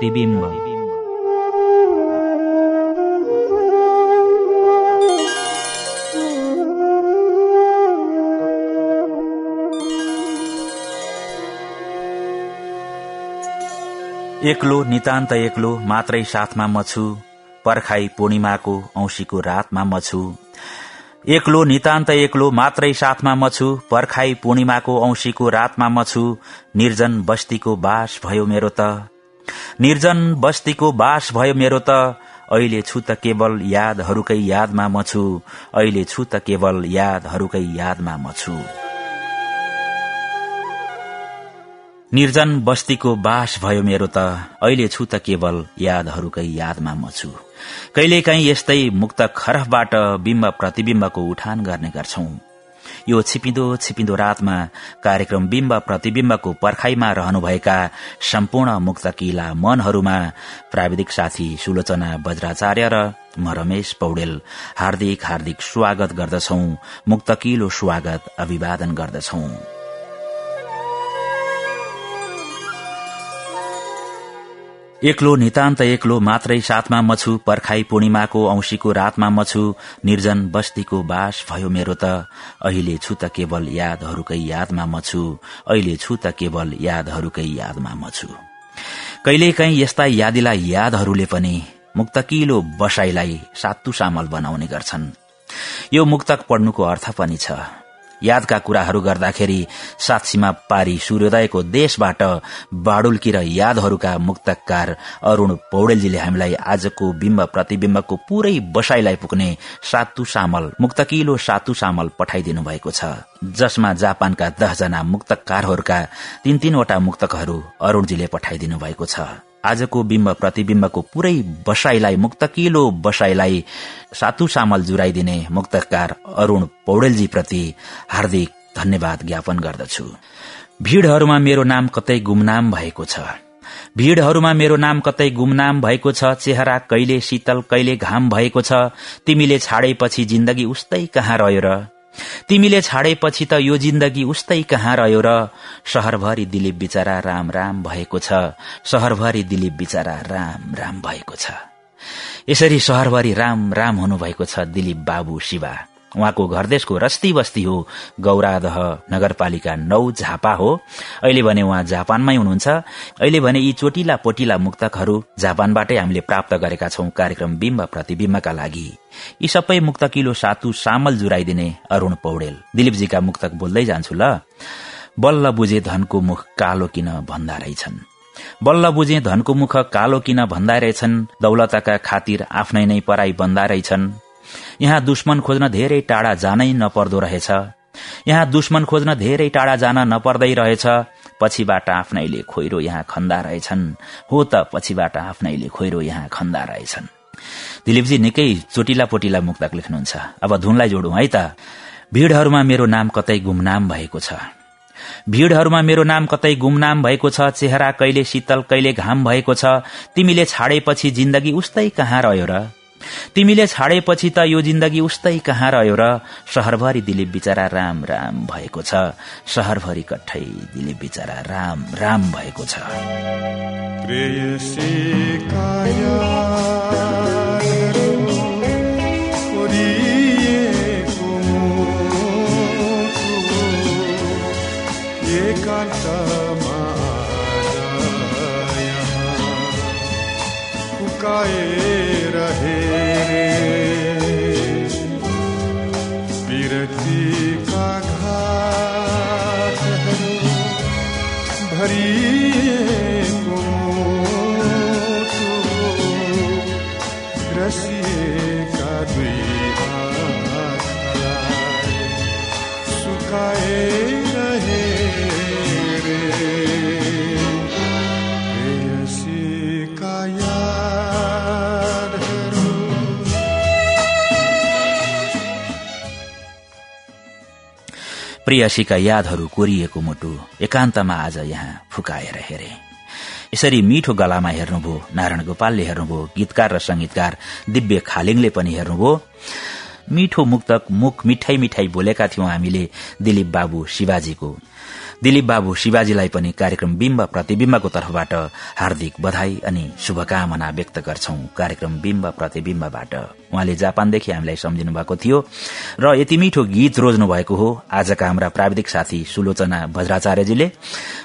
बिम्ब प्रतिबिम्ब। एक्लो नितान्त एक्लो मात्रै साथमा म छु। पर्खाई पूर्णिमाको औंसीको रातमा म छु। एक्लो नितान्त एक्लो मात्रै साथमा म छु। पर्खाई पूर्णिमाको औंसीको रातमा म छु। निर्जन बस्तीको बास भयो मेरो त। निर्जन बस्तीको बास भयो मेरो त। अहिले छु त केवल यादहरूकै यादमा म छु। अहिले छु त केवल यादहरूकै यादमा म छु। निर्जन बस्तीको बास भयो मेरो त। अहिले छु त केवल यादहरूकै यादमा म छु। कहिलेकाहीँ यस्तै मुक्त खरफबाट बिम्ब प्रतिविम्बको उठान गर्ने गर्छौं। यो छिपिँदो छिपिँदो रातमा कार्यक्रम बिम्ब प्रतिविम्बको पर्खाईमा रहनुभएका सम्पूर्ण मुक्तकिला मनहरूमा प्राविधिक साथी सुलोचना वज्राचार्य र म रमेश पौडेल हार्दिक हार्दिक स्वागत गर्दछौ। मुक्तकिलो स्वागत अभिवादन गर्दछौं। एक्लो नितान्त एक्लो मात्रै साथमा म छु पर्खाई पूर्णिमाको औंसीको रातमा म छु निर्जन बस्तीको बास भयो मेरो त। अहिले छु त केवल यादहरूकै यादमा म छु अहिले छु त केवल यादहरूकै यादमा म छु। कहिलेकाहीँ यस्ता यादिला यादहरूले पनि मुक्तकिलो बसाईलाई सातु बनाउने गर्छन्। यो मुक्तक पढ्नुको अर्थ पनि छ। यादका कुराहरू गर्दाखेरि सात सीमा पारी सूर्योदयको देशबाट बाडुल्की र यादहरूका मुक्तकार अरूण पौडेलजीले हामीलाई आजको बिम्ब प्रतिविम्बको पूरै बसाईलाई पुग्ने सातु सामल मुक्तकिलो सातु सामल पठाइदिनु भएको छ। जसमा जापानका दसजना मुक्तकारहरूका तीन तीनवटा मुक्तकहरू अरूणजीले पठाइदिनु भएको छ। आजको बिम्ब प्रतिविम्बको पूरै बसाईलाई मुक्तकिलो बसाईलाई सातु सामल जुराइदिने मुक्तकार अरूण पौडेलजी प्रति हार्दिक धन्यवाद ज्ञापन गर्दछु। भीड़हरूमा मेरो नाम कतै गुमनाम भएको छ। भीड़हरूमा मेरो नाम कतै गुमनाम भएको छ। चेहरा कहिले शीतल कहिले घाम भएको छ। तिमीले छाडेपछि जिन्दगी उस्तै कहाँ रह्यो र तिमीले छाडेपछि त यो जिन्दगी उस्तै कहाँ रह्यो र? शहरभरि दिलीप बिचरा राम राम भएको छ। शहरभरि दिलीप बिचरा राम राम भएको छ। यसरी शहरभरि राम राम हुनुभएको छ दिलीप बाबु शिवा। उहाँको घरदेशको रस्ती बस्ती हो। गौरादह नगरपालिका नौ झापा हो। अहिले भने उहाँ जापानमै हुनुहुन्छ। अहिले भने यी चोटिला पोटिला मुक्तकहरू जापानबाटै हामीले प्राप्त गरेका छौं कार्यक्रम बिम्ब प्रतिविम्बका लागि। यी सबै मुक्तकिलो सातु सामल जुराइदिने अरूण पौडेल। दिलीपजीका मुक्तक बोल्दै जान्छु ल। बल्ल बुझे धनको मुख कालो किन भन्दा रहेछन्। बल्ल बुझे धनको मुख कालो किन भन्दा रहेछन्। दौलतका खातिर आफ्नै नै पराई बन्दा रहेछन्। यहाँ दुश्मन खोज्न धेरै टाढा जानै नपर्दो रहेछ। यहाँ दुश्मन खोज्न धेरै टाढा जान नपर्दै रहेछ। पछिबाट आफ्नैले खोइरो यहाँ खन्दा रहेछन्। हो त पछिबाट आफ्नैले खोइरो यहाँ खन्दा रहेछन्। दिलीपजी निकै चोटिला पोटिला मुक्तक लेख्नुहुन्छ। अब धुनलाई जोडौं है त। भीड़हरूमा मेरो नाम कतै गुमनाम भएको छ। भीड़हरूमा मेरो नाम कतै गुमनाम भएको छ। चेहरा कहिले शीतल कहिले घाम भएको छ। तिमीले छाडेपछि जिन्दगी उस्तै कहाँ रह्यो र? तिमीले छाडेपछि त यो जिन्दगी उस्तै कहाँ रह्यो र? शहरभरि दिलीप बिचरा राम राम भएको छ। शहरभरि कठै दिलीप बिचरा राम राम भएको छ। प्रियसीका यादहरू कोरिएको मुटु एकान्तमा आज यहाँ फुकाएर हेरे। यसरी मिठो गलामा हेर्नुभयो नारायण गोपालले हेर्नुभयो गीतकार र संगीतकार दिव्य खालिङले पनि हेर्नुभयो। मिठो मुक्तक मुख मिठाई मिठाई बोलेका थियौं हामीले दिलीप बाबु शिवाजीको। दिलीप बाबु शिवाजीलाई पनि कार्यक्रम बिम्ब प्रतिविम्बको तर्फबाट हार्दिक बधाई अनि शुभकामना व्यक्त गर्छौ। कार्यक्रम बिम्ब प्रतिविम्बबाट उहाँले जापानदेखि हामीलाई सम्झिनु भएको थियो र यति मिठो गीत रोज्नु भएको हो। आजका हाम्रा प्राविधिक साथी सुलोचना भद्राचार्यजीले।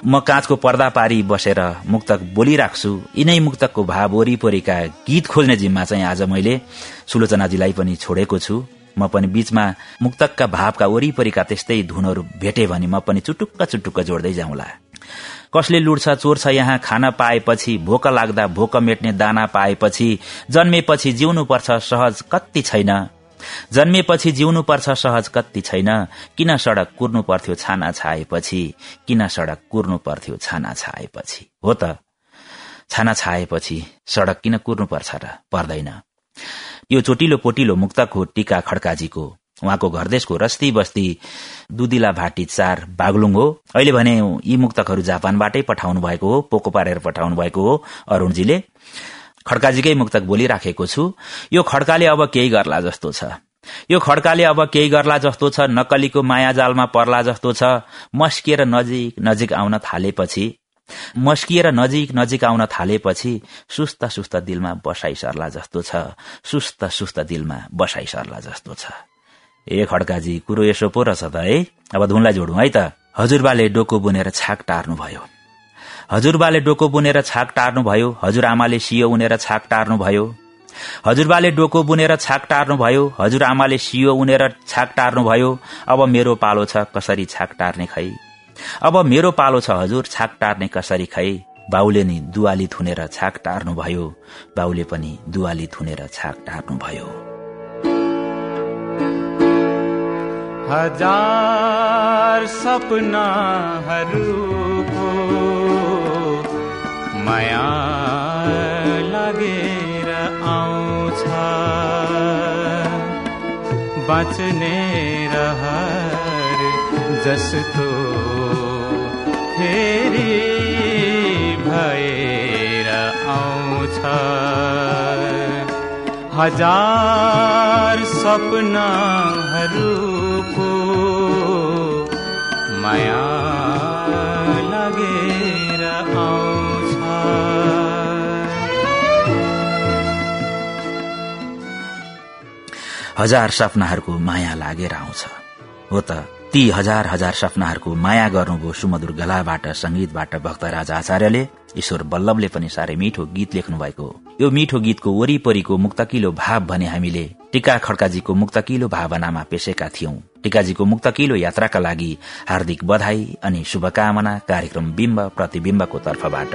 म काँचको पर्दा पारी बसेर मुक्तक बोलिराख्छु। यिनै मुक्तकको भाव वरिपरिका गीत खोज्ने जिम्मा चाहिँ आज मैले सुलोचनाजीलाई पनि छोडेको छु। म पनि बीचमा मुक्तकका भावका वरिपरिका त्यस्तै धुनहरू भेटे भने म पनि चुटुक्क चुटुक्क जोड्दै जाउँला। कसले लुट्छ चोर्छ यहाँ खान पाएपछि भोक लाग्दा भोक मेट्ने दाना पाएपछि जन्मेपछि जिउनु पर्छ सहज कति छैन। जन्मेपछि जिउनु पर्छ सहज कति छैन। किन सड़क कुर्नु पर्थ्यो छाना छाएपछि? किन सड़क कुर्नु पर्थ्यो छाना छाएपछि? हो त। छाना छाएपछि सड़क किन कुर्नु पर्छ र पर्दैन। यो चोटिलो पोटिलो मुक्तक हो टीका खड्काजीको उहाँको घरदेशको रस्ती बस्ती दुदिला भाटी चार बागलुङ हो। अहिले भने यी मुक्तकहरू जापानबाटै पठाउनु भएको हो पोको पारेर पठाउनु भएको हो अरूणजीले। खड्काजीकै मुक्तक बोलिराखेको छु। यो खड्काले अब केही गर्ला जस्तो छ। यो खड्काले अब केही गर्ला जस्तो छ नक्कलीको माया जालमा पर्ला जस्तो छ। मस्किएर नजिक नजिक आउन थालेपछि मस्किएर नजिक नजिक आउन थालेपछि सुस्त सुस्त दिलमा बसाइ सर्ला जस्तो छ। सुस्त सुस्त दिलमा बसाइ सर्ला जस्तो छ। ए खड्काजी कुरो यसो पो रहेछ त है? अब धुनलाई जोडौँ है त। हजुरबाले डोको बुनेर छाक टार्नुभयो। हजुरबाले डोको बुनेर छाक टार्नुभयो। हजुरआमाले सियो उनेर छाक टार्नुभयो। हजुरबाले डोको बुनेर छाक टार्नुभयो। हजुरआमाले सियो उनेर छाक टार्नुभयो। अब मेरो पालो छ कसरी छाक टार्ने खै? अब मेरो पालो छ हजुर छाक टार्ने कसरी खै? बाउले नि दुवाली थुनेर छाक टार्नुभयो। बाउले पनि दुवाली थुनेर छाक टार्नुभयो। हजार सपनाहरूको माया लागेर आउँछ। बाँच्ने रहर जस्तो फेरि भएर आउँछ। हजार सपनाहरूको माया लागेर आउँछ। हजार सपनाहरूको माया लागेर आउँछ। हो त ती हजार हजार सपनाहरूको माया गर्नुभयो सुमधुर गलाबाट संगीतबाट भक्तराज आचार्यले। ईश्वर बल्लभले पनि साह्रै मिठो गीत लेख्नु भएको यो मिठो गीतको वरिपरिको मुक्तकिलो भाव भने हामीले टीका खड्काजीको मुक्तकिलो भावनामा पेशेका थियौं। टीकाजीको मुक्तकिलो यात्राका लागि हार्दिक बधाई अनि शुभकामना कार्यक्रम बिम्ब प्रतिविम्बको तर्फबाट।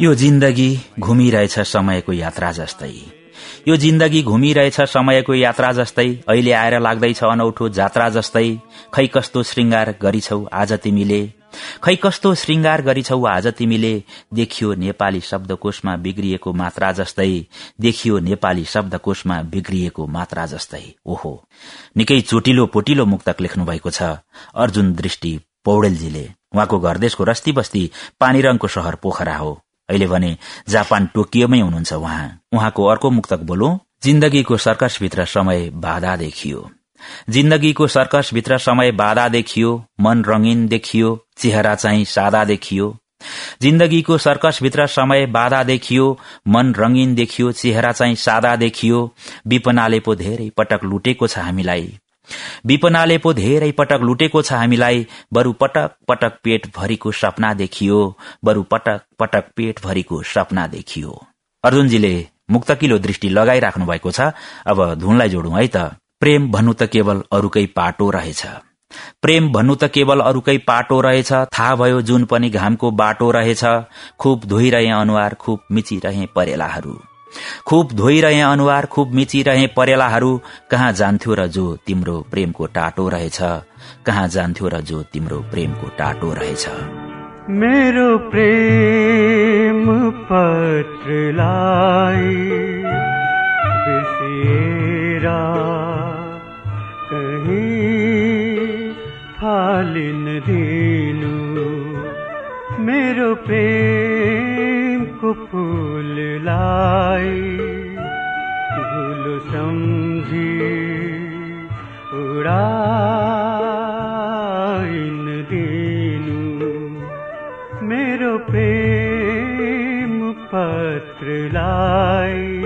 यो जिन्दगी घुमिरहेछ समयको यात्रा जस्तै। यो जिन्दगी घुमिरहेछ समयको यात्रा जस्तै अहिले आएर लाग्दैछ अनौठो जात्रा जस्तै। खै कस्तो श्रृंगार गरिछौ आज तिमीले? खै कस्तो श्रृंगार गरिछौ आज तिमीले? देखियो नेपाली शब्दकोशमा बिग्रिएको मात्रा जस्तै। देखियो नेपाली शब्दकोशमा बिग्रिएको मात्रा जस्तै। ओहो। निकै चोटिलो पोटिलो मुक्तक लेख्नु भएको छ। अर्जुन दृष्टि पौडेलजीले। उहाँको घरदेशको रस्ती बस्ती पानीरङको शहर पोखरा हो। अहिले भने जापान टोकियोमै हुनुहुन्छ उहाँ। उहाँको अर्को मुक्तक बोलौ जिन्दगीको सर्कसभित्र समय बाधा देखियो। जिन्दगीको सर्कसभित्र समय बाधा देखियो मन रंगीन देखियो चेहरा चाहिँ सादा देखियो। जिन्दगीको सर्कसभित्र समय बाधा देखियो मन रंगीन देखियो चेहरा चाहिँ सादा देखियो। विपनाले पो धेरै पटक लुटेको छ हामीलाई। विपनाले पो धेरै पटक लुटेको छ हामीलाई। बरु पटक पटक पेट भरिको सपना देखियो। बरु पटक पटक पेट भरिको सपना देखियो। अर्जुनजीले मुक्तकिलो दृष्टि लगाइराख्नु भएको छ। अब धुनलाई जोडौं है त। प्रेम भन्नु त केवल अरूकै पाटो रहेछ। प्रेम भन्नु त केवल अरूकै पाटो रहेछ। थाहा भयो जुन पनि घामको बाटो रहेछ। खुब धोइरहे अनुहार खुब मिचिरहे परेलाहरू। खुब धोइरहे अनुहार खुब मिचिरहे परेलाहरू। कहाँ जान्थ्यो र जो तिम्रो प्रेमको टाटो रहेछ? कहाँ जान्थ्यो र जो तिम्रो प्रेमको टाटो रहेछ? मेरो प्रेम पत्रलाई फालिन दिनु। मेरो मेरो प्रेम पत्रलाई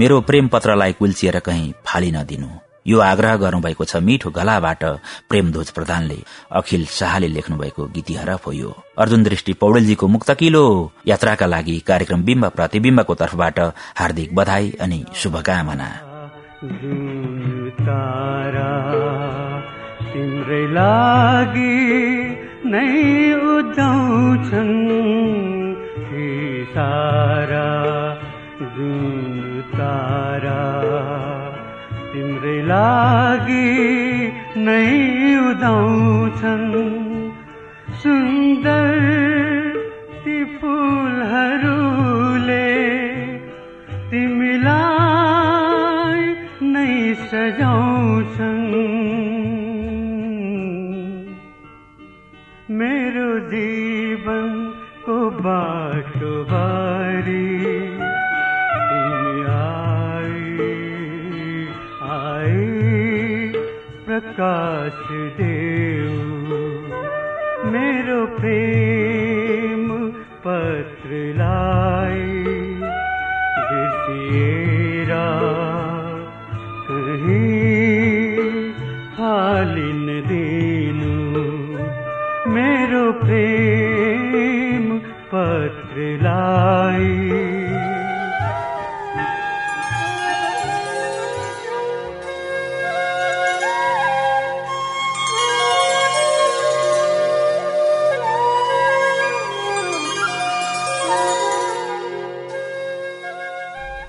मेरो प्रेम पत्रलाई कुल्चिएर कहीँ फालिन दिनु। यो आग्रह गर्नुभएको छ मिठो गलाबाट प्रेमध्वज प्रधानले अखिल शाहले लेख्नु भएको गीती हरफ हो यो। अर्जुन दृष्टि पौडेलजीको मुक्तकिलो यात्राका लागि कार्यक्रम बिम्ब प्रतिविम्बको तर्फबाट हार्दिक बधाई अनि शुभकामना। तारा तिम्रै लागि नै उदाउँछन्। सुन्दर ती फुलहरूले तिमीलाई नै सजाउँछन्। मेरो जीवनको बाटो बारी काशदेव मेरो प्रेम पत्र पत्रयसीरा की हालिन दीन। मेरो प्रेम पत्र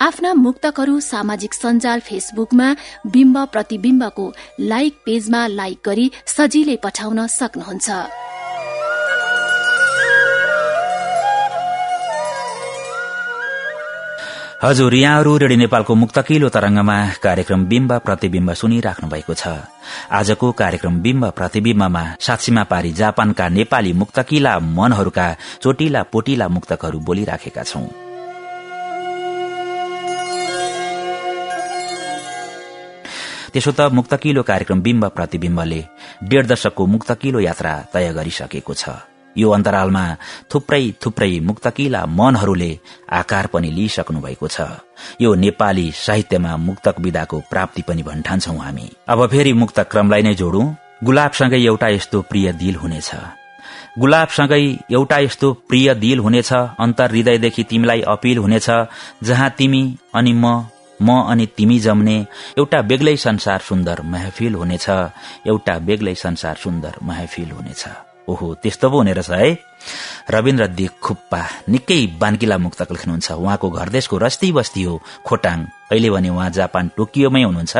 आफ्ना मुक्तकहरू सामाजिक सञ्जाल फेसबुकमा बिम्ब प्रतिविम्बको लाइक पेजमा लाइक गरी सजिलै पठाउन सक्नुहुन्छ। हजुर यहाँहरू रेडियो नेपालको मुक्तकिलो तरंगमा कार्यक्रम बिम्ब प्रतिविम्ब सुनिराख्नु भएको छ। आजको कार्यक्रम बिम्ब प्रतिविम्बमा साक्षीमा पारी जापानका नेपाली मुक्तकिला मनहरूका चोटिला पोटिला मुक्तकहरू बोलिराखेका छौं। त्यसो त मुक्तकिलो कार्यक्रम बिम्ब प्रतिविम्बले डेढ दशकको मुक्तकिलो यात्रा तय गरिसकेको छ। यो अन्तरालमा थुप्रै थुप्रै मुक्तकिला मनहरूले आकार पनि लिइसक्नु भएको छ। यो नेपाली साहित्यमा मुक्तक विधाको प्राप्ति पनि भन्ठान्छौ हामी। अब फेरि मुक्त क्रमलाई नै जोडौं। गुलाबसँगै एउटा यस्तो प्रिय दिल हुनेछ। गुलाबसँगै एउटा यस्तो प्रिय दिल हुनेछ। अन्तर हृदयदेखि तिमीलाई अपिल हुनेछ। जहाँ तिमी अनि म म अनि तिमी जम्ने एउटा बेग्लै संसार सुन्दर महफिल हुनेछ। एउटा बेग्लै संसार सुन्दर महफिल हुनेछ। ओहो त्यस्तो पो हुने रहेछ है। रविन्द्र दे खुप्पा निकै बान्किला मुक्तक लेख्नुहुन्छ उहाँको घर देशको रस्ती बस्ती हो खोटाङ। अहिले भने उहाँ जापान टोकियोमै हुनुहुन्छ।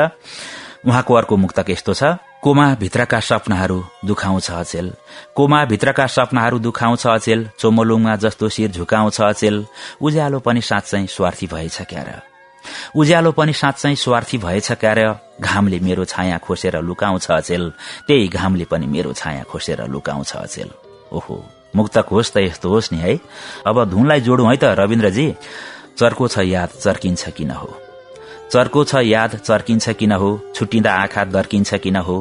उहाँको अर्को मुक्तक यस्तो छ। कोमा भित्रका सपनाहरू दुखाउँछ अचेल। कोमा भित्रका सपनाहरू दुखाउँछ अचेल। चोमोलुङमा जस्तो शिर झुकाउँछ अचेल। उज्यालो पनि साँच्चै स्वार्थी भएछ क्यार। उज्यालो पनि साँच्चै स्वार्थी भएछ क्यार। घामले मेरो छाया खोसेर लुकाउँछ अचेल। त्यही घामले पनि मेरो छाया खोसेर लुकाउँछ अचेल। ओहो मुक्तक होस् त यस्तो होस् नि है। अब धुनलाई जोडौं है त रविन्द्रजी। चर्को छ याद चर्किन्छ किन हो? चर्को छ याद चर्किन्छ किन हो? छुट्टिँदा आँखा दर्किन्छ किन हो?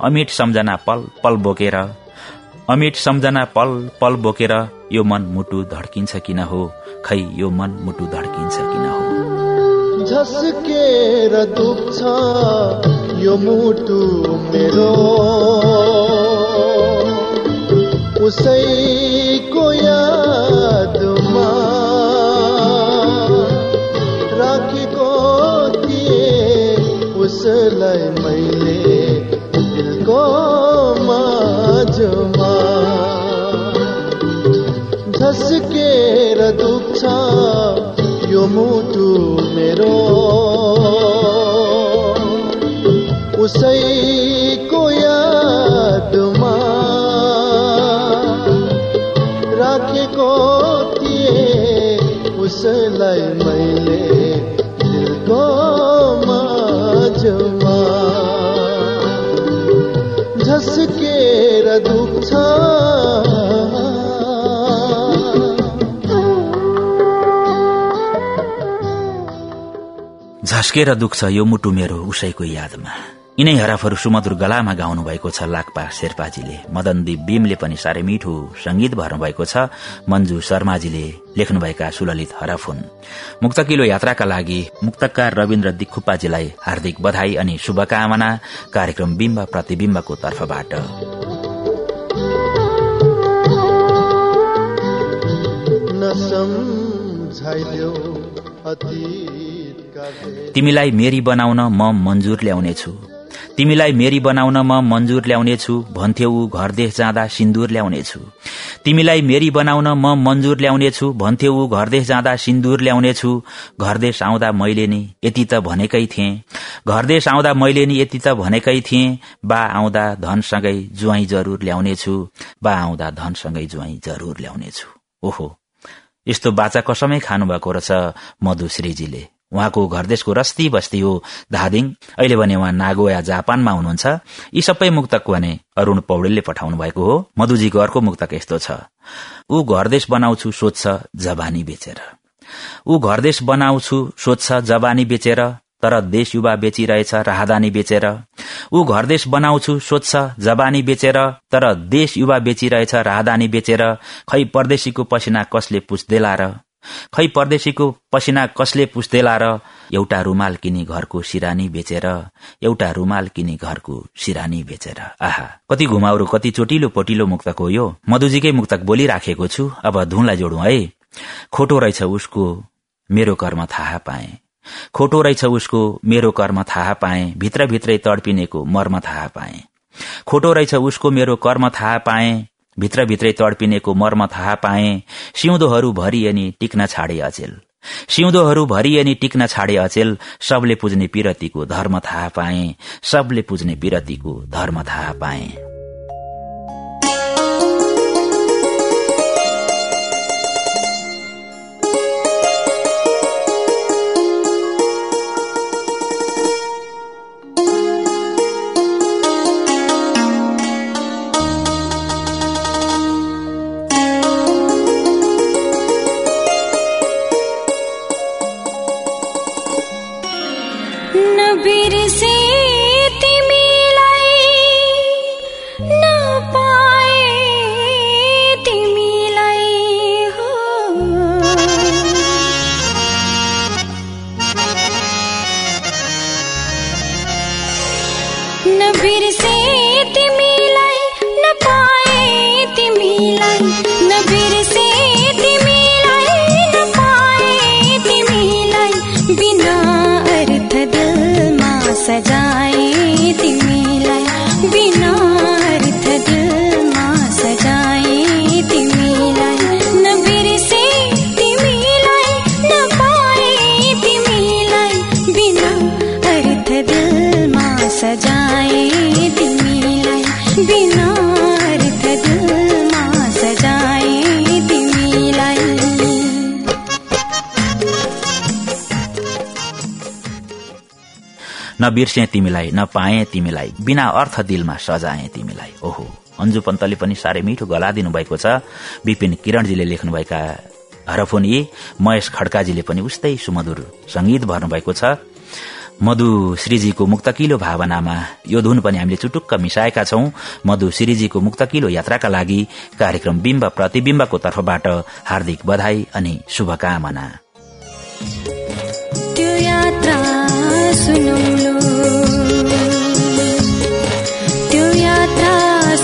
अमिट सम्झना पल पल बोकेर। अमिट सम्झना पल पल बोकेर। यो मन मुटु धड्किन्छ किन हो? खै यो मन मुटु धड्किन्छ किन हो? झस्केर दुख्छ यो मुटु मेरो। उसैको यादमा राखेको थिए उसलाई मैले दिलको माझमा। झस्केर दुख्छ मुटु मेरो। उसैको यादमा राखेको थिए उसलाई मैले दिलको माझमा। झस्केर दुख्छ झस्केर दुख्छ यो मुटु मेरो उसैको यादमा। यिनै हराफहरू सुमधुर गलामा गाउनु भएको छ लाक्पा शेर्पाजीले। मदनदीप भीमले पनि साह्रै मिठो संगीत भर्नु भएको छ। मञ्जु शर्माजीले लेख्नुभएका सुललित हरफ हुन्। मुक्तकिलो यात्राका लागि मुक्तकार रविन्द्र दिखुप्पाजीलाई हार्दिक बधाई अनि शुभकामना। कार्यक्रम बिम्ब प्रतिविम्बको तर्फबाट। अतीतका तिमीलाई मेरी बनाउन म मन्जुर ल्याउनेछु। तिमीलाई मेरी बनाउन म मन्जुर ल्याउनेछु भन्थ्यौ ऊ घर देश जाँदा सिन्दूर ल्याउनेछु। तिमीलाई मेरी बनाउन म मन्जुर ल्याउनेछु भन्थ्यौ ऊ घर देश जाँदा सिन्दूर ल्याउनेछु। घर देश आउँदा मैले नि यति त भनेकै थिएँ। घर देश आउँदा मैले नि यति त भनेकै थिएँ। बा आउँदा धनसँगै जुवाई जरूर ल्याउनेछु। बा आउँदा धनसँगै जुवाई जरूर ल्याउनेछु। ओहो यस्तो बाचा कसमै खानुभएको रहेछ मधुश्रीजीले। उहाँको घरदेशको रस्ती बस्ती हो। धादिङ अहिले भने उहाँ नागोया जापानमा हुनुहुन्छ। यी सबै मुक्तक भने अरूण पौडेलले पठाउनु भएको हो। मधुजीको अर्को मुक्तक यस्तो छ। ऊ घरदेश बनाउँछु सोध्छ जबानी बेचेर। ऊ घरदेश बनाउँछु सोध्छ जबानी बेचेर तर देश युवा बेचिरहेछ राहदानी बेचेर। ऊ घरदेश बनाउँछु सोध्छ जबानी बेचेर तर देश युवा बेचिरहेछ राहदानी बेचेर। खै परदेशीको पसिना कसले पुस्देला र? खै परदेशीको पसिना कसले पुस्देला र? एउटा रुमाल किनी घरको सिरानी बेचेर एउटा रुमाल किनी घरको सिरानी बेचेर। आहा कति घुमाउरो कति चोटिलो पटिलो मुक्तक हो यो। मधुजीकै मुक्तक बोलिराखेको छु अब धुनलाई जोडौं है। खोटो रहेछ उसको मेरो कर्म थाहा पाए। खोटो रहेछ उसको मेरो कर्म थाहा पाए। भित्रभित्रै तडपिनेको मर्म थाहा पाए। खोटो रहेछ उसको मेरो कर्म थाहा पाए। भित्रभित्रै तडपिनेको मर्म थाहा पाए सिउँदोहरू भरिए टिक्न छाडे अचेल। सिउँदोहरू भरिए टिक्न छाडे अचेल सबले पुज्ने पिरतीको धर्म थाहा पाए सबले पुज्ने पिरतीको धर्म थाहा पाए। न बिर्से तिमीलाई न पाए तिमीलाई बिना अर्थ दिलमा सजाए तिमीलाई। ओहो अन्जु पन्तले पनि साह्रै मिठो गला दिनुभएको छ। विपिन किरणजीले लेख्नुभएका हरफोन यी महेश खड्काजीले पनि उस्तै सुमधुर संगीत भर्नुभएको छ। मधु श्रीजीको मुक्तकिलो भावनामा यो धुन पनि हामीले चुटुक्क मिसाएका छौं। मधु श्रीजीको मुक्तकिलो यात्राका लागि कार्यक्रम बिम्ब प्रतिविम्बको तर्फबाट हार्दिक बधाई अनि शुभकामना।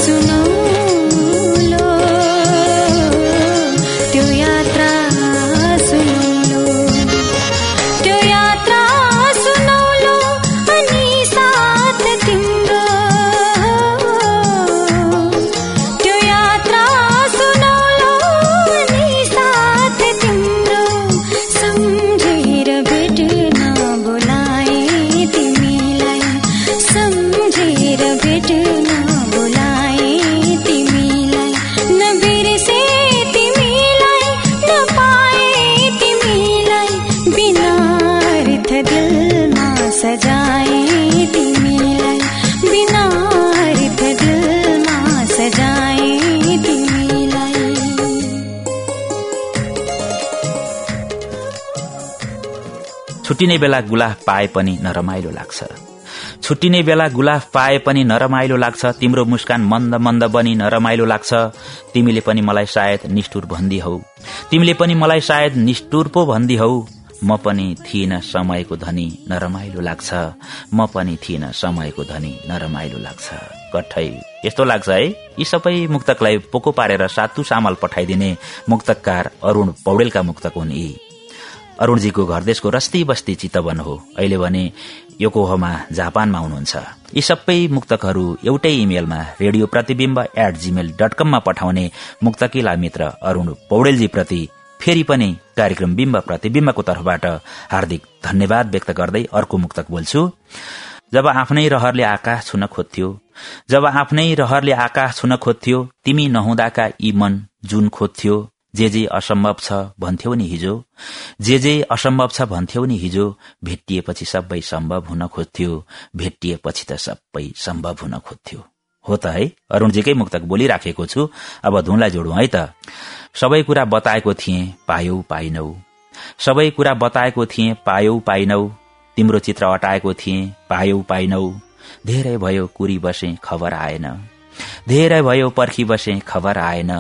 to know छुट्टिने बेला गुलाफ पाए पनि नरमाइलो लाग्छ। छुट्टिने बेला गुलाफ पाए पनि नरमाइलो लाग्छ। तिम्रो मुस्कान मन्द मन्द बनी नरमाइलो लाग्छ। तिमीले पनि मलाई सायद निष्ठुर भन्दी हौ। तिमीले पनि मलाई सायद निष्ठुर पो भन्दी हौ। म पनि थिइन समयको धनी नरमाइलो लाग्छ। म पनि थिइन समयको धनी नरमाइलो लाग्छ। कठै यस्तो लाग्छ है। यी सबै मुक्तकलाई पोको पारेर सातु सामल पठाइदिने मुक्तकार अरूण पौडेलका मुक्तक हुन् यी। अरूणजीको घर देशको रस्ती बस्ती चितवन हो। अहिले भने योकोहोमा जापानमा हुनुहुन्छ। यी सबै मुक्तकहरू एउटै इमेलमा radio Pratibimba at gmail dot कममा पठाउने मुक्तकिला मित्र अरूण पौडेलजी प्रति फेरि पनि कार्यक्रम बिम्ब प्रतिविम्बको तर्फबाट हार्दिक धन्यवाद व्यक्त गर्दै अर्को मुक्तक बोल्छु। जब आफ्नै रहरले आकाश छुन खोज्थ्यो जब आफ्नै रहरले आकाश छुन खोज्थ्यो तिमी नहुँदाका यी मन जुन खोज्थ्यो जे जे असम्भव छ भन्थ्यौ नि हिजो। जे जे असम्भव छ भन्थ्यौ नि हिजो भेटिएपछि सबै सम्भव हुन खोज्थ्यो। भेटिएपछि त सबै सम्भव हुन खोज्थ्यो। हो त है? अरूणजीकै मुक्तक बोलिराखेको छु। अब धुनलाई जोडौं है त। सबै कुरा बताएको थिएँ पायौ पाइनौ। सबै कुरा बताएको थिएँ पायौ पाइनौ। तिम्रो चित्र अटाएको थिएँ पायौ पाइनौ। धेरै भयो कुरी बसे खबर आएन। धेरै भयो पर्खी बसे खबर आएन।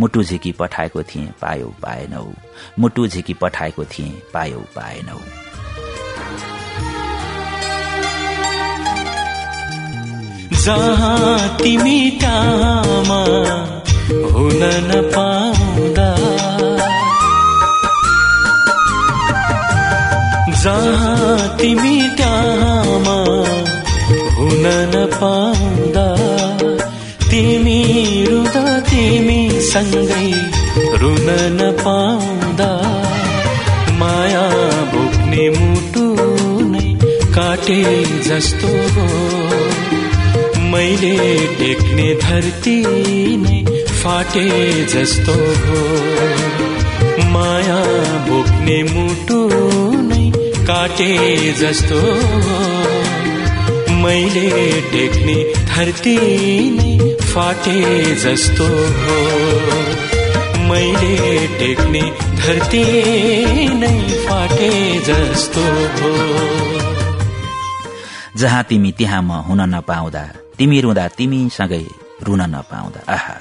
मुटु झिकी पठाएको थिएँ पायौ पाएनौ। मुटु झिकी पठाएको थिएँ पायौ पाएनौ। जहाँ तिमी टामा हुन नपाउँदा। जहाँ तिमी टामा हुन नपाउँदा। तिमी रुँदा तिमी सँगै रुन नपाउँदा माया बोक्ने मुटु नै काटे जस्तो हो। मैले टेक्ने धरती नै फाटे जस्तो हो। माया बोक्ने मुटु नै काटे जस्तो हो। मैले टेक्ने धरती नै फाटे जस्तो हो। मैले टेक्ने धरती नै फाटे जस्तो हो। जहाँ तिमी त्यहाँ म हुन नपाउँदा तिमी रुँदा तिमीसँगै रुन नपाउँदा। आहा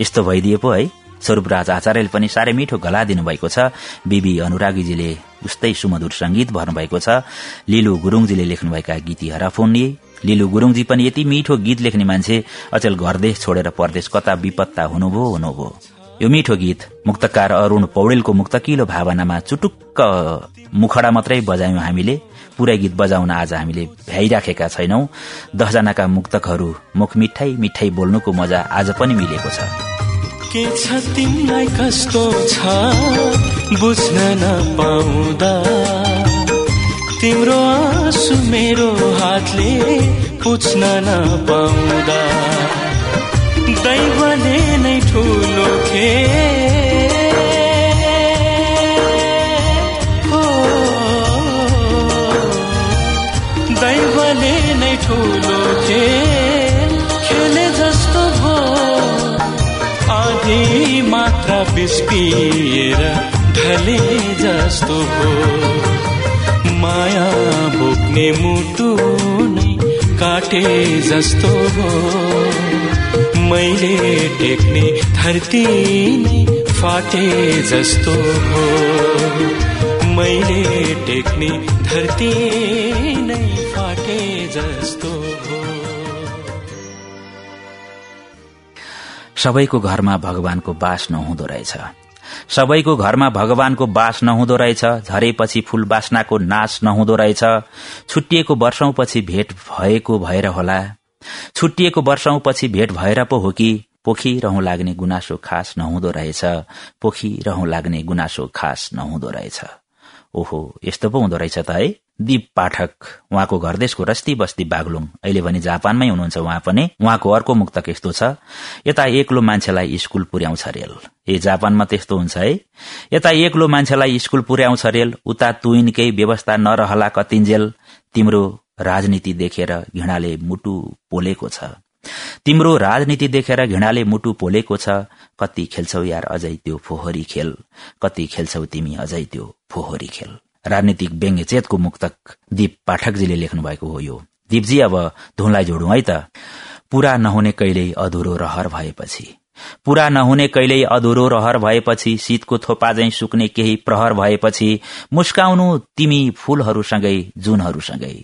यस्तो भइदिए पो है। स्वरूपराज आचार्यले पनि साह्रै मिठो गला दिनुभएको छ। बिबी अनुरागीजीले उस्तै सुमधुर संगीत भर्नुभएको छ। लिलु गुरूङजीले लेख्नुभएका गीती हराफोनिए लिलु गुरूङजी पनि यति मिठो गीत लेख्ने मान्छे अचेल घरदेश छोडेर परदेश कता विपत्ता हुनुभयो हुनुभयो यो मिठो गीत मुक्तकार अरूण पौडेलको मुक्तकिलो भावनामा चुटुक्क मुखडा मात्रै बजायौं हामीले। पूरै गीत बजाउन आज हामीले भ्याइराखेका छैनौं। दसजनाका मुक्तकहरू मुख मिठाई मिठाई बोल्नुको मजा आज पनि मिलेको छ। के छ तिमीलाई कस्तो छ बुझ्न नपाउँदा? तिम्रो आँसु मेरो हातले पुछ्न नपाउँदा। दैवले नै ठुलो खे। दैवले नै ठुलो खे। खेले जस्तो भो। आधी मात्र बिस्पिएर ढले जस्तो हो। माया बोक्ने मुटु नै काटे जस्तो हो। मैले टेक्ने धरती नै फाटे जस्तो हो। मैले टेक्ने धरती नै फाटे जस्तो सबैको घरमा भगवानको बास नहुँदो रहेछ। सबैको घरमा भगवानको बास नहुँदो रहेछ झरेपछि फूल बासनाको नाश नहुँदो रहेछ। छुट्टिएको वर्षौंपछि भेट भएको भएर होला। छुट्टिएको वर्षौंपछि भेट भएर पो हो कि? पोखिरहँ लाग्ने गुनासो खास नहुँदो रहेछ। पोखिरहँ लाग्ने गुनासो खास नहुँदो रहेछ। ओहो यस्तो पो हुँदो रहेछ त है? दीप पाठक उहाँको घर देशको रस्ती बस्ती बागलुङ। अहिले भने जापानमै हुनुहुन्छ उहाँ पनि। उहाँको अर्को मुक्तक यस्तो छ? यता एक्लो मान्छेलाई स्कूल पुर्याउँछ रेल। ए जापानमा त्यस्तो हुन्छ है। यता एक्लो मान्छेलाई स्कूल पुर्याउँछ रेल। उता तुइनकै व्यवस्था नरहला कतिन्जेल तिम्रो राजनीति देखेर घृणाले मुटु पोलेको छ। तिम्रो राजनीति देखेर घृणाले मुटु पोलेको छ। कति खेल्छौ यार अझै त्यो फोहोरी खेल। कति खेल्छौ तिमी अझै त्यो फोहोरी खेल। राजनीतिक व्यङ्ग्य चेतको मुक्तक दीप पाठकजीले लेख्नु भएको हो यो। दीपजी अब धुनलाई जोडौं है त। पूरा नहुने कहिल्यै अधुरो रहर भएपछि। पूरा नहुने कहिल्यै अधुरो रहर भएपछि शीतको थोपा झैं सुक्ने केही प्रहर भएपछि मुस्काउनु तिमी फूलहरूसँगै जुनहरूसँगै।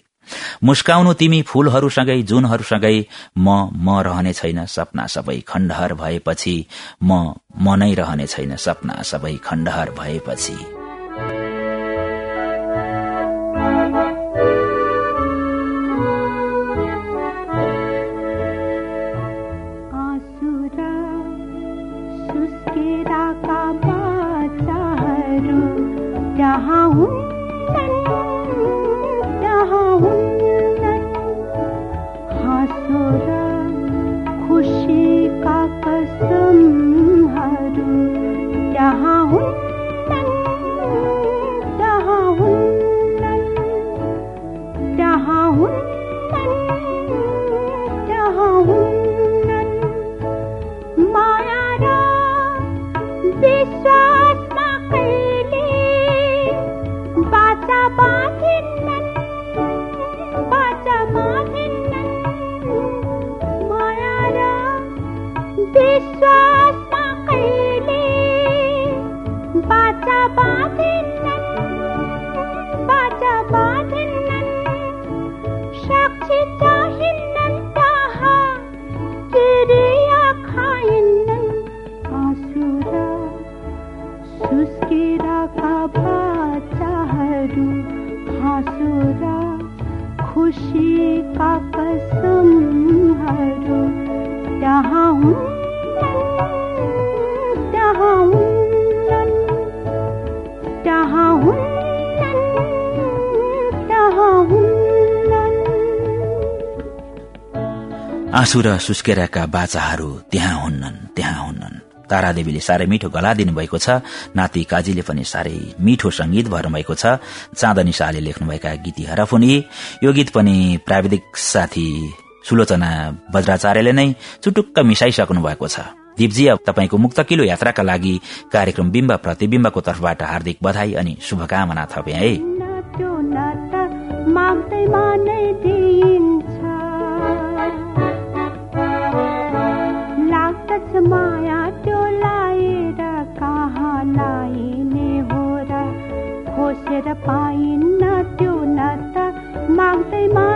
मुस्काउनु तिमी फूलहरूसँगै जुनहरूसँगै म म रहने छैन सपना सबै खण्डहर भएपछि म म नै रहने छैन सपना सबै खण्डहर भएपछि। त्यहाँ आँसु र सुस्केराका बाचाहरू त्यहाँ हुन्नन् त्यहाँ हुन्नन्। तारादेवीले साह्रै मिठो गला दिनुभएको छ नाति काजीले पनि साह्रै मिठो संगीत भर्नुभएको छ। चाँदनी शाहले लेख्नुभएका गीती हरफुनी यो गीत पनि प्राविधिक साथी सुलोचना वज्राचार्यले नै चुटुक्क मिसाइसक्नु भएको छ। दीपजी अब तपाईँको मुक्तकिलो यात्राका लागि कार्यक्रम बिम्ब प्रतिविम्बको तर्फबाट हार्दिक बधाई अनि शुभकामना थपे है माया त्यो लाएर कहाँ लाइने हो र खोसेर पाइन्न त्यो नाता माग्दैमा नै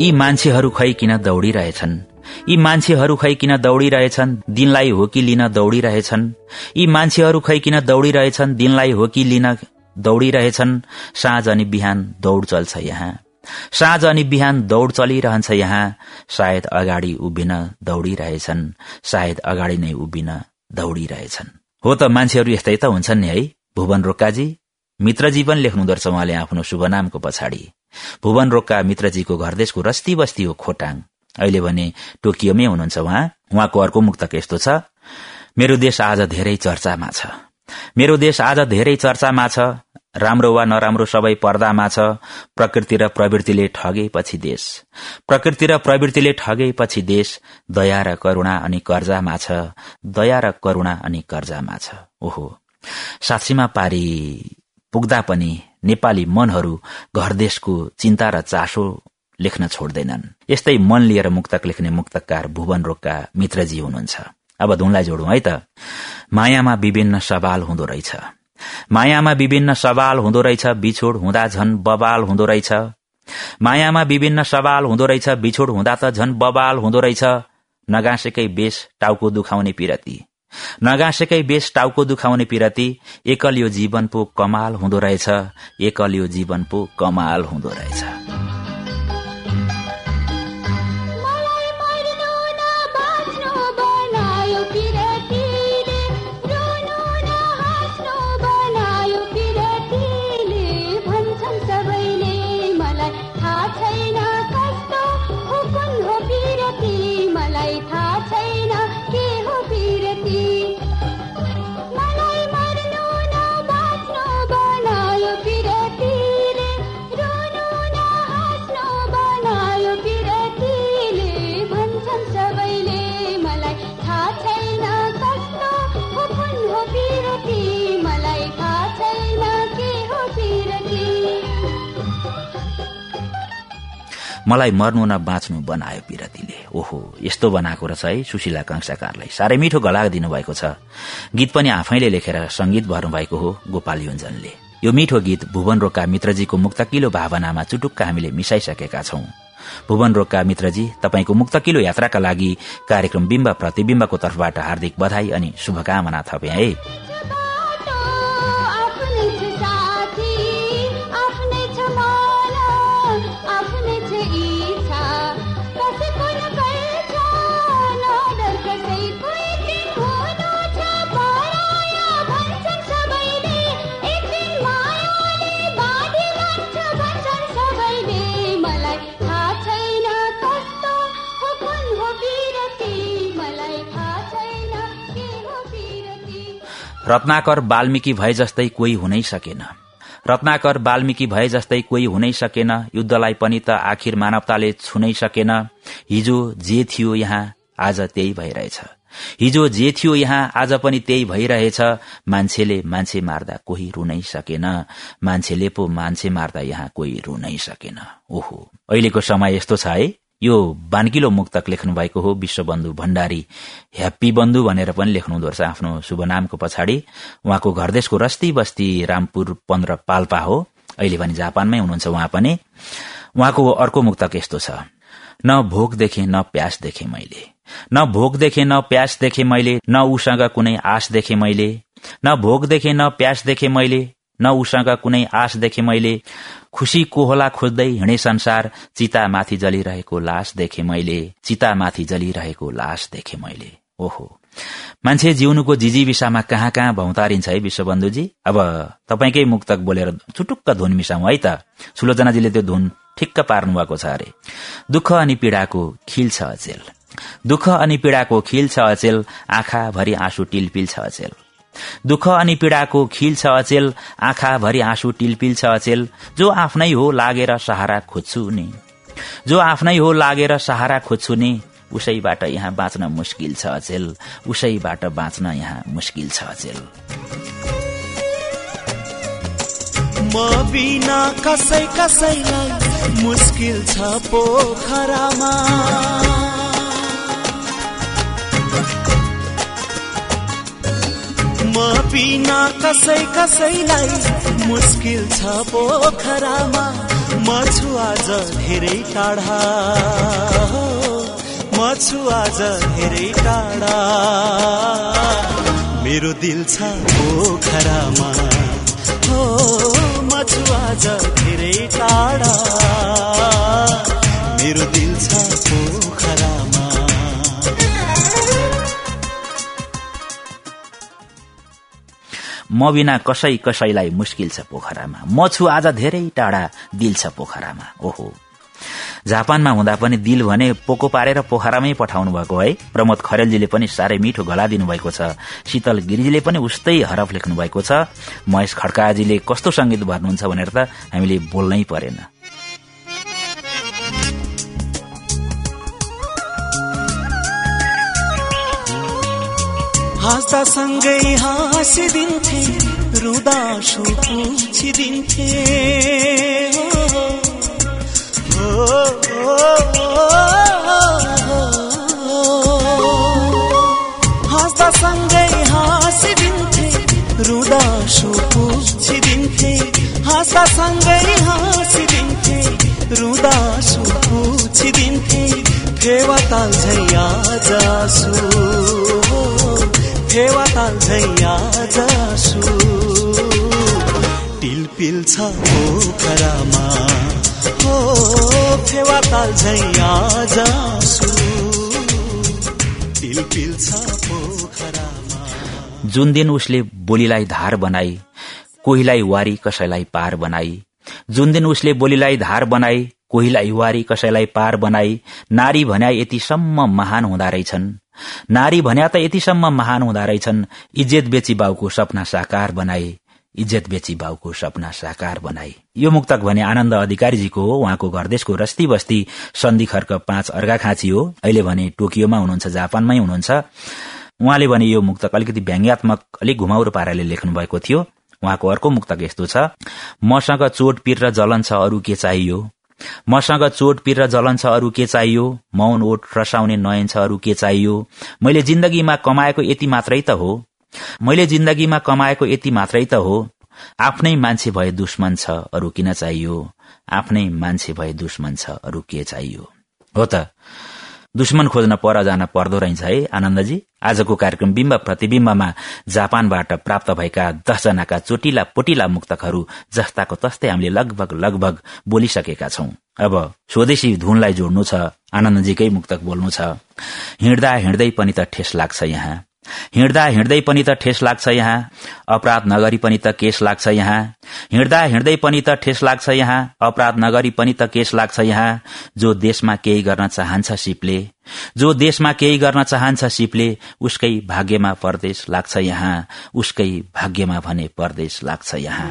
यी मान्छेहरू खै किन दौडिरहेछन्? यी मान्छेहरू खै किन दौडिरहेछन्? दिनलाई हो कि लिन दौडिरहेछन्? यी मान्छेहरू खै किन दौडिरहेछन्? दिनलाई हो कि लिन दौडिरहेछन्? साँझ अनि बिहान दौड चल्छ यहाँ। साँझ अनि बिहान दौड चलिरहन्छ यहाँ। सायद अगाडि उभिन दौडिरहेछन्। सायद अगाडि नै उभिन दौडिरहेछन्। हो त मान्छेहरू यस्तै त हुन्छन् नि है। भुवन रोक्काजी मित्रजी पनि लेख्नुहुँदो रहेछ उहाँले आफ्नो शुभ नामको पछाडि। भुवन रोक्का मित्रजीको घर देशको रस्ती बस्ती हो खोटाङ। अहिले भने टोकियोमै हुनुहुन्छ उहाँ। उहाँको अर्को मुक्तक यस्तो छ। मेरो देश आज धेरै चर्चामा छ। मेरो देश आज धेरै चर्चामा छ। राम्रो वा नराम्रो सबै पर्दामा छ। प्रकृति र प्रवृत्तिले ठगेपछि देश। प्रकृति र प्रवृत्तिले ठगेपछि देश दया र करूणा अनि कर्जामा छ। दया र करूणा अनि कर्जामा छ। ओहो। साक्षीमा पारी पुग्दा पनि नेपाली मनहरू घर देशको चिन्ता र चासो लेख्न छोड्दैनन्। यस्तै मन लिएर मुक्तक लेख्ने मुक्तकार भुवन रोगका मित्रजी हुनुहुन्छ। अब धुनलाई जोडौं है त। मायामा विभिन्न सवाल हुँदो रहेछ। मायामा विभिन्न सवाल हुँदो रहेछ बिछोड हुँदा झन बबाल हुँदो रहेछ। मायामा विभिन्न सवाल हुँदो रहेछ बिछोड हुँदा त झन बबाल हुँदो रहेछ। नगाँसेकै बेस टाउको दुखाउने पिरती। नगाँसेकै बेस टाउको दुखाउने पिरती एकल यो जीवन पो कमाल हुँदो रहेछ एकल यो जीवन पो कमाल हुँदो रहेछ। मलाई मर्नु न बाँच्नु बनायो पिरतीले। ओहो यस्तो बनाएको रहेछ है सुशीला कंसाकारलाई साह्रै मिठो गला दिनुभएको छ। गीत पनि आफैले लेखेर संगीत भर्नुभएको हो गोपाल योन्जनले यो मिठो गीत भुवन रोका मित्रजीको मुक्तकिलो भावनामा चुटुक्क हामीले मिसाइसकेका छौं। भुवन रोका मित्रजी तपाईँको मुक्तकिलो यात्राका लागि कार्यक्रम बिम्ब प्रतिविम्बको तर्फबाट हार्दिक बधाई अनि शुभकामना थपे है। रत्नाकर वाल्मीकि भए जस्तै कोही हुनै सकेन। रत्नाकर वाल्मीकि भए जस्तै कोही हुनै सकेन युद्धलाई पनि त आखिर मानवताले छुनै सकेन। हिजो जे थियो यहाँ आज त्यही भइरहेछ। हिजो जे थियो यहाँ आज पनि त्यही भइरहेछ। मान्छेले मान्छे मार्दा कोही रुनै सकेन। मान्छेले पो मान्छे मार्दा यहाँ कोही रुनै सकेन। ओहो अहिलेको समय यस्तो छ है। यो बान्किलो मुक्तक लेख्नु भएको हो विश्वबन्धु भण्डारी। ह्याप्पी बन्धु भनेर पनि लेख्नुहुँदो रहेछ आफ्नो शुभ नामको पछाडि। उहाँको घरदेशको रस्ती बस्ती रामपुर पन्ध्र पाल्पा हो। अहिले पनि जापानमै हुनुहुन्छ उहाँ पनि। उहाँको अर्को मुक्तक यस्तो छ। न भोक देखे न प्यास देखे मैले। न भोक देखे न प्यास देखे मैले। न उसँग कुनै आश देखे मैले। न भोक देखे न प्यास देखे मैले। न उसँग कुनै आश देखे मैले। खुशी कोहला खोज्दै हिँडे संसार चिता माथि जलिरहेको लास देखे मैले। चिता माथि जलिरहेको लास देखे मैले। ओहो। मान्छे जिउनुको जिजीविसामा कहाँ कहाँ भौतारिन्छ है विश्वबन्धुजी? अब तपाईँकै मुक्तक बोलेर चुटुक्क धुन मिसाउँ है त। सुलोचनाजीले त्यो धुन ठिक्क पार्नु भएको छ अरे। दुःख अनि पीड़ाको खिल छ अचेल। दुःख अनि पीड़ाको खिल छ अचेल। आँखाभरि आँसु टिलपिल छ अचेल। दुःख अनि पीड़ाको खिल छ अचेल आँखाभरि आँसु टिलपिल छ अचेल। जो आफ्नै हो लागेर सहारा खोज्छु नि। जो आफ्नै हो लागेर सहारा खोज्छु नि उसैबाट यहाँ बाँच्न मुस्किल छ अचेल। उसैबाट बाँच्न यहाँ मुस्किल छ अचेल। बिना कसै कसैलाई मुस्किल छ पोखरामा। म बिना कसै कसैलाई मुस्किल छ पोखरामा। म छु आज धेरै टाढा। म छु आज धेरै टाढा। मेरो दिल छ पोखरामा। हो म छु आज धेरै टाढा। मेरो दिल छ पोखरामा म बिना कसै कसैलाई मुस्किल छ पोखरामा। म छु आज धेरै टाढा दिल छ पोखरामा। ओहो। जापानमा हुँदा पनि दिल भने पोको पारेर पोखरामै पठाउनु भएको है। प्रमोद खरेलजीले पनि साह्रै मिठो गला दिनुभएको छ। शीतल गिरिजीले पनि उस्तै हरफ लेख्नु भएको छ। महेश खड्काजीले कस्तो संगीत भर्नुहुन्छ भनेर त हामीले बोल्नै परेन। हाँस्दा सँगै हाँसिदिन्थे रुदा हो। हाँस्दा सँगै हाँसिदिन्थे रुदा आँसु पुछिदिन्थे। हाँस्दा सँगै हाँसिदिन्थे रुदा आँसु पुछिदिन्थे। फेवा ताल झै आज आँसु हो, फेवा ताल्झै आजसु टिलपिल छ पोखरामा हो फेवा ताल्झै आजसु टिलपिल छ पोखरामा जुन दिन उसले बोलीलाई धार बनाई कोहीलाई वारी कसैलाई पार बनाई जुन दिन उसले बोलीलाई धार बनाई कोहीलाई वारी कसैलाई पार बनाई नारी भन्या यतिसम्म महान हुँदा रहेछन्। नारी भन्या त यतिसम्म महान हुँदा रहेछन्। इज्जत बेची बाउको सपना साकार बनाए इज्जत बेची बाउको सपना साकार बनाए। यो मुक्तक भने आनन्द अधिकारीजीको हो उहाँको घर देशको रस्ती बस्ती सन्धि खर्क पाँच अर्घाखाँची हो। अहिले भने टोकियोमा हुनुहुन्छ जापानमै हुनुहुन्छ। उहाँले भने यो मुक्तक अलिकति व्यङ्ग्यात्मक अलिक घुमाउरो पाराले लेख्नु भएको थियो। उहाँको अर्को मुक्तक यस्तो छ। मसँग चोट पीर र जलन छ अरू के चाहियो? मसँग चोट पीर जलन छ अरू के चाहियो? मौन ओठ रसाउने नयन छ अरू के चाहियो? मैले जिन्दगीमा कमाएको यति मात्रै त हो। मैले जिन्दगीमा कमाएको यति मात्रै त हो। आफ्नै मान्छे भए दुश्मन छ अरू किन चाहियो? आफ्नै मान्छे भए दुश्मन छ अरू के चाहियो? हो त। दुश्मन खोज्न पर जान पर्दो रहेछ है आनन्दजी। आजको कार्यक्रम बिम्ब प्रतिविम्बमा जापानबाट प्राप्त भएका दसजनाका चोटिला पोटिला मुक्तकहरू जस्ताको तस्तै हामीले लगभग लगभग बोलिसकेका छौं। अब स्वदेशी धुनलाई जोड्नु छ आनन्दजीकै मुक्तक बोल्नु छ। हिँड्दा हिँड्दै पनि त ठेस लाग्छ यहाँ। हिँड्दा हिँड्दै पनि त ठेस लाग्छ यहाँ। अपराध नगरी पनि त केस लाग्छ यहाँ। हिँड्दा हिँड्दै पनि त ठेस लाग्छ यहाँ। अपराध नगरी पनि त केस लाग्छ यहाँ। जो देशमा केही गर्न चाहन्छ सिपले जो देशमा केही गर्न चाहन्छ सिपले उसकै भाग्यमा परदेश लाग्छ यहाँ। उसकै भाग्यमा भने परदेश लाग्छ यहाँ।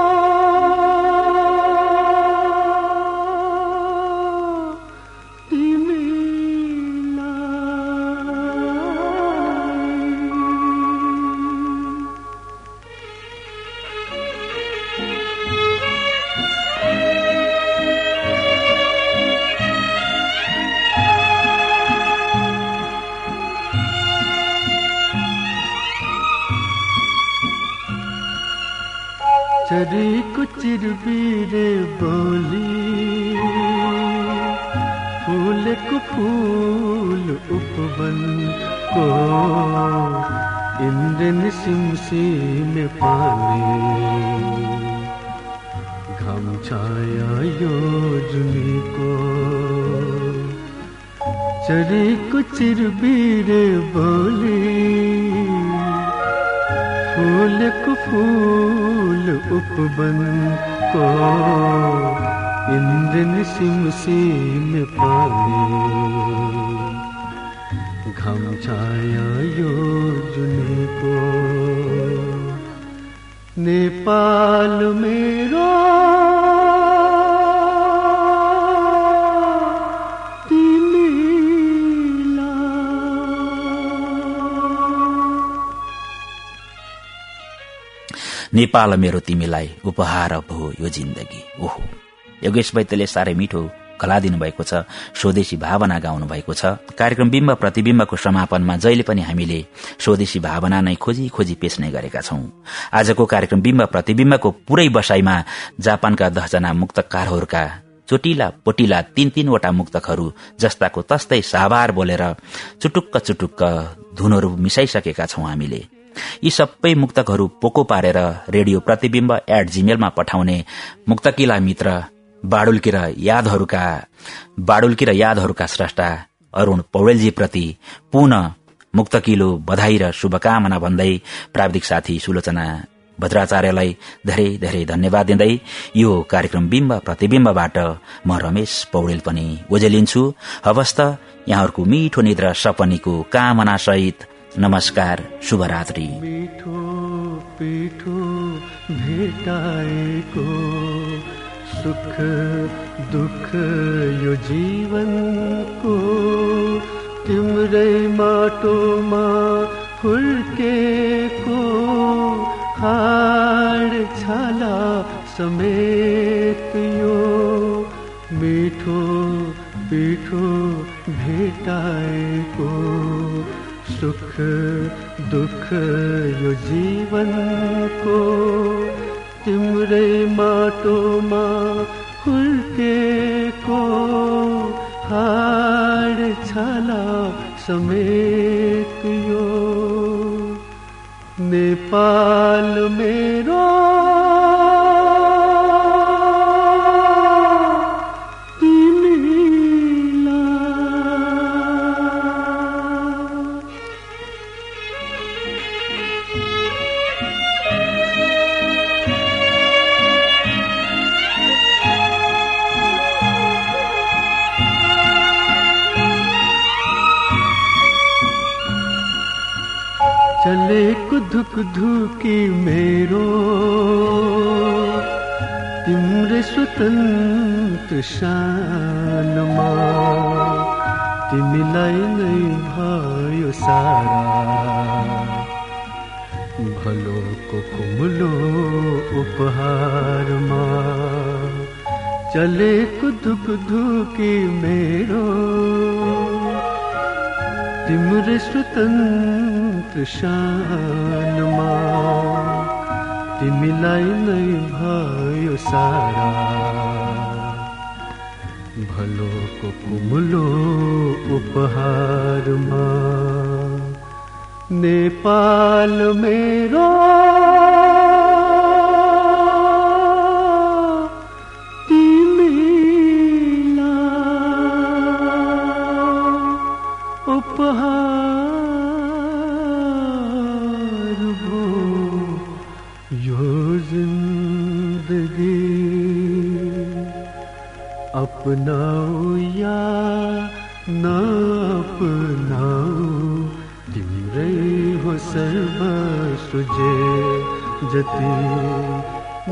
घाम छाया यो जुनीको नेपाल मेरो नेपाल मेरो तिमीलाई उपहार भो यो जिन्दगी। ओहो। योगेश वैद्यले साह्रै मिठो कला दिनुभएको छ स्वदेशी भावना गाउनु भएको छ। कार्यक्रम बिम्ब प्रतिविम्बको समापनमा जहिले पनि हामीले स्वदेशी भावना नै खोजी खोजी पेच्ने गरेका छौं। आजको कार्यक्रम बिम्ब प्रतिविम्बको पूरै बसाईमा जापानका दसजना मुक्तकारहरूका चोटिला पोटिला तीन तीनवटा मुक्तकहरू जस्ताको तस्तै साभार बोलेर चुटुक्क चुटुक्क धुनहरू मिसाइसकेका छौं हामीले। यी सबै मुक्तकहरू पोको पारेर रेडियो प्रतिविम्ब एट जीमेलमा पठाउने मुक्तकिला मित्र बाडुल्की र यादहरूका बाडुल्की र यादहरूका स्रष्टा अरूण पौडेलजी प्रति पुनः मुक्तकिलो बधाई र शुभकामना भन्दै प्राविधिक साथी सुलोचना भद्राचार्यलाई धेरै धेरै धन्यवाद दिँदै यो कार्यक्रम बिम्ब प्रतिविम्बबाट म रमेश पौडेल पनि ओजेलिन्छु। हवस् त यहाँहरूको मिठो निद्रा सपनीको कामना सहित नमस्कार शुभरात्रि सुख दुख यो जीवनको तिम्रै माटोमा हुर्केको हाड छाला समेत यो मिठो पिठो भेटाएको सुख दुख यो जीवनको तिम्रै माटोमा हुर्केको हाड छाला समेत यो। नेपाल मेरो धुकी मेरो तिम्रो स्वतन्त्र शानमा तिमीलाई नै भयो सारा भलोको कुमुलो उपहारमा चले कुधुक धुकी मेरो तिम्रो स्वतन्त्र शानमा। तिमीलाई नै भयो सारा। भलोको कुमुलो उपहारमा। नेपाल मेरो जती जति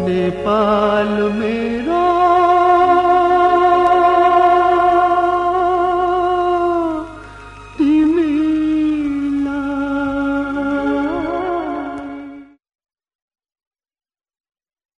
नेपाल मेरो